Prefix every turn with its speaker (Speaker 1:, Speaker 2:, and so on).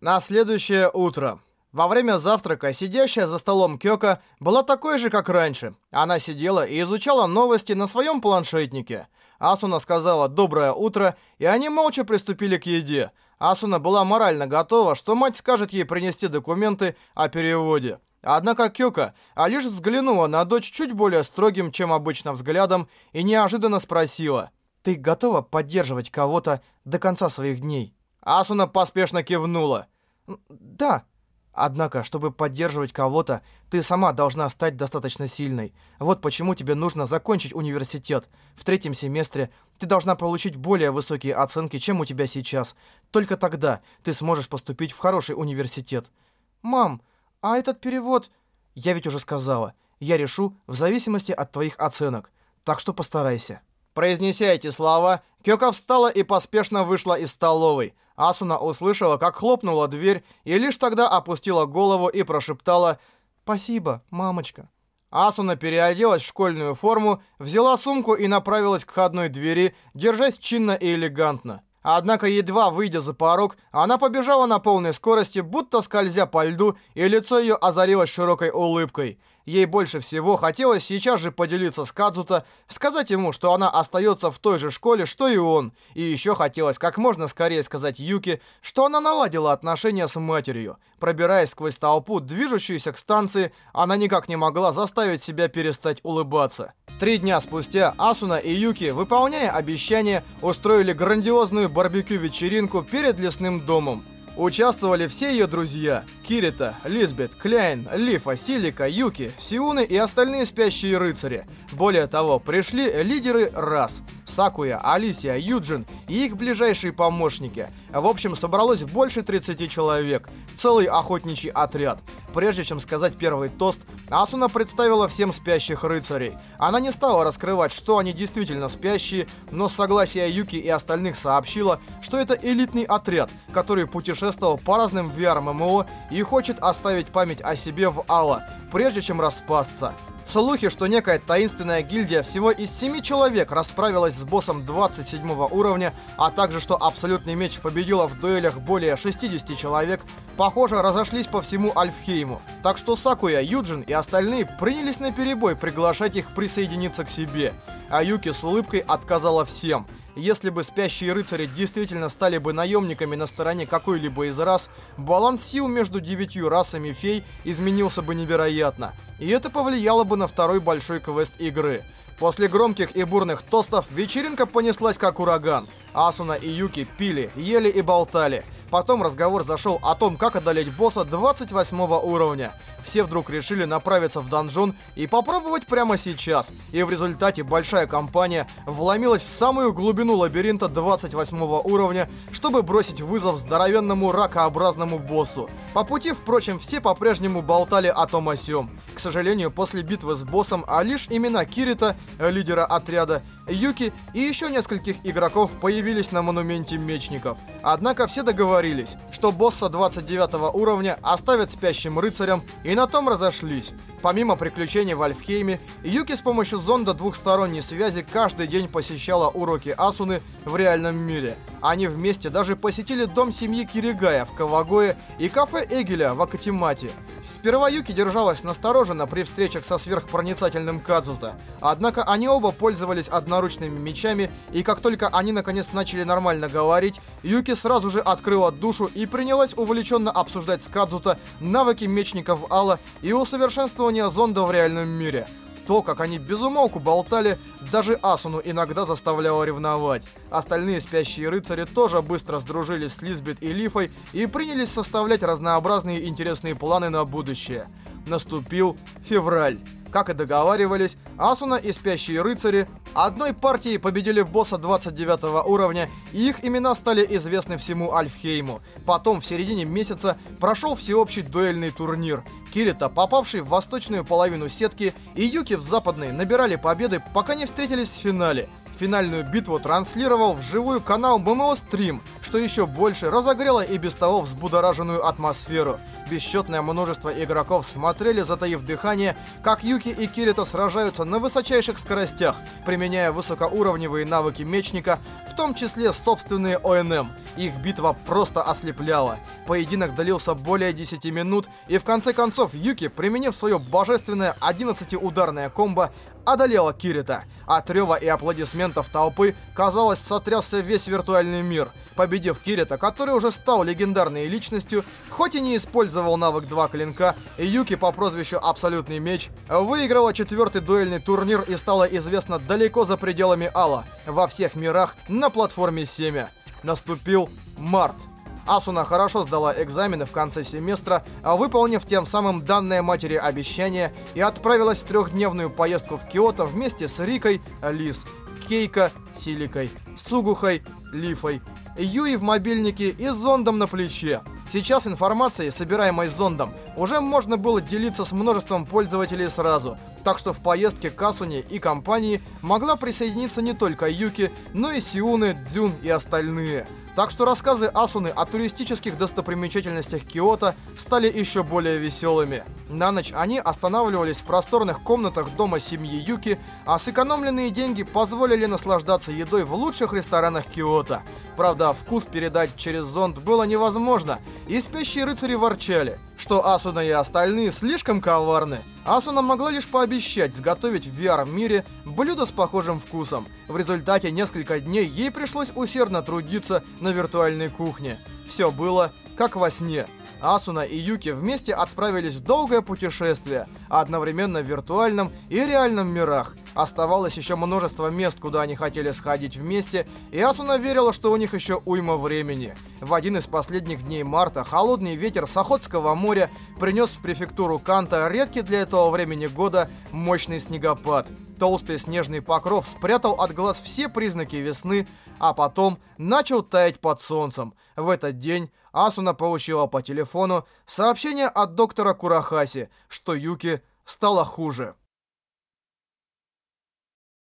Speaker 1: На следующее утро. Во время завтрака сидящая за столом Кёка была такой же, как раньше. Она сидела и изучала новости на своем планшетнике. Асуна сказала «доброе утро», и они молча приступили к еде. Асуна была морально готова, что мать скажет ей принести документы о переводе. Однако Кёка а лишь взглянула на дочь чуть более строгим, чем обычно взглядом, и неожиданно спросила «Ты готова поддерживать кого-то до конца своих дней?» Асуна поспешно кивнула. «Да». Однако, чтобы поддерживать кого-то, ты сама должна стать достаточно сильной. Вот почему тебе нужно закончить университет. В третьем семестре ты должна получить более высокие оценки, чем у тебя сейчас. Только тогда ты сможешь поступить в хороший университет. Мам, а этот перевод... Я ведь уже сказала. Я решу в зависимости от твоих оценок. Так что постарайся. Произнеся эти слова, Кёка встала и поспешно вышла из столовой. Асуна услышала, как хлопнула дверь, и лишь тогда опустила голову и прошептала «Спасибо, мамочка». Асуна переоделась в школьную форму, взяла сумку и направилась к входной двери, держась чинно и элегантно. Однако, едва выйдя за порог, она побежала на полной скорости, будто скользя по льду, и лицо ее озарилось широкой улыбкой – Ей больше всего хотелось сейчас же поделиться с Кадзута, сказать ему, что она остается в той же школе, что и он. И еще хотелось как можно скорее сказать Юки, что она наладила отношения с матерью. Пробираясь сквозь толпу, движущуюся к станции, она никак не могла заставить себя перестать улыбаться. Три дня спустя Асуна и Юки, выполняя обещание, устроили грандиозную барбекю-вечеринку перед лесным домом. Участвовали все ее друзья – Кирита, Лизбет, Кляйн, Лифа, Силика, Юки, Сиуны и остальные спящие рыцари. Более того, пришли лидеры рас – Сакуя, Алисия, Юджин и их ближайшие помощники. В общем, собралось больше 30 человек. Целый охотничий отряд. Прежде чем сказать первый тост, Асуна представила всем спящих рыцарей. Она не стала раскрывать, что они действительно спящие, но с согласия Юки и остальных сообщила, что это элитный отряд, который путешествовал по разным VR-ММО и хочет оставить память о себе в Алла, прежде чем распасться. Слухи, что некая таинственная гильдия всего из 7 человек расправилась с боссом 27 уровня, а также что Абсолютный Меч победила в дуэлях более 60 человек, похоже, разошлись по всему Альфхейму. Так что Сакуя, Юджин и остальные принялись на перебой приглашать их присоединиться к себе. А Юки с улыбкой отказала всем – если бы спящие рыцари действительно стали бы наемниками на стороне какой-либо из рас, баланс сил между девятью расами фей изменился бы невероятно. И это повлияло бы на второй большой квест игры. После громких и бурных тостов вечеринка понеслась как ураган. Асуна и Юки пили, ели и болтали. Потом разговор зашел о том, как одолеть босса 28 уровня. Все вдруг решили направиться в донжон и попробовать прямо сейчас. И в результате большая компания вломилась в самую глубину лабиринта 28 уровня, чтобы бросить вызов здоровенному ракообразному боссу. По пути, впрочем, все по-прежнему болтали о том о сём. К сожалению, после битвы с боссом, а лишь имена Кирита, лидера отряда, Юки и еще нескольких игроков появились на монументе мечников. Однако все договорились, что босса 29 уровня оставят спящим рыцарем и на том разошлись. Помимо приключений в Альфхейме, Юки с помощью зонда двухсторонней связи каждый день посещала уроки Асуны в реальном мире. Они вместе даже посетили дом семьи Киригая в Кавагое и кафе Эгеля в Акатимате. Сперва Юки держалась настороженно при встречах со сверхпроницательным Кадзута. Однако они оба пользовались одноручными мечами, и как только они наконец начали нормально говорить, Юки сразу же открыла душу и принялась увлеченно обсуждать с Кадзута навыки мечников Алла и усовершенствование зонда в реальном мире. То, как они безумолку болтали, даже Асуну иногда заставляло ревновать. Остальные спящие рыцари тоже быстро сдружились с Лизбет и Лифой и принялись составлять разнообразные интересные планы на будущее. Наступил февраль. Как и договаривались, Асуна и Спящие Рыцари одной партией победили босса 29 уровня, и их имена стали известны всему Альфхейму. Потом, в середине месяца, прошел всеобщий дуэльный турнир. Кирита, попавший в восточную половину сетки, и Юки в западной набирали победы, пока не встретились в финале. Финальную битву транслировал в живую канал ММО Стрим, что еще больше разогрело и без того взбудораженную атмосферу. бесчетное множество игроков смотрели, затаив дыхание, как Юки и Кирита сражаются на высочайших скоростях, применяя высокоуровневые навыки мечника, в том числе собственные ОНМ. Их битва просто ослепляла. Поединок длился более 10 минут, и в конце концов Юки, применив свое божественное 11-ударное комбо, одолела Кирита. От рева и аплодисментов толпы, казалось, сотрясся весь виртуальный мир. Победив Кирита, который уже стал легендарной личностью, хоть и не использовал навык два клинка, Юки по прозвищу Абсолютный Меч выиграла четвертый дуэльный турнир и стала известна далеко за пределами Алла, во всех мирах на платформе Семя. Наступил март. Асуна хорошо сдала экзамены в конце семестра, выполнив тем самым данное матери обещание и отправилась в трехдневную поездку в Киото вместе с Рикой, Лис, Кейко, Силикой, Сугухой, Лифой, Юи в мобильнике и зондом на плече. Сейчас информацией, собираемой зондом, уже можно было делиться с множеством пользователей сразу, так что в поездке к Асуне и компании могла присоединиться не только Юки, но и Сиуны, Дзюн и остальные – так что рассказы Асуны о туристических достопримечательностях Киото стали еще более веселыми. На ночь они останавливались в просторных комнатах дома семьи Юки, а сэкономленные деньги позволили наслаждаться едой в лучших ресторанах Киото. Правда, вкус передать через зонд было невозможно, и спящие рыцари ворчали, что Асуна и остальные слишком коварны. Асуна могла лишь пообещать сготовить в VR-мире блюдо с похожим вкусом. В результате несколько дней ей пришлось усердно трудиться на виртуальной кухне. Все было как во сне. Асуна и Юки вместе отправились в долгое путешествие, одновременно в виртуальном и реальном мирах. Оставалось еще множество мест, куда они хотели сходить вместе, и Асуна верила, что у них еще уйма времени. В один из последних дней марта холодный ветер с Охотского моря принес в префектуру Канта редкий для этого времени года мощный снегопад. Толстый снежный покров спрятал от глаз все признаки весны, а потом начал таять под солнцем. В этот день Асуна получила по телефону сообщение от доктора Курахаси, что Юки стало хуже.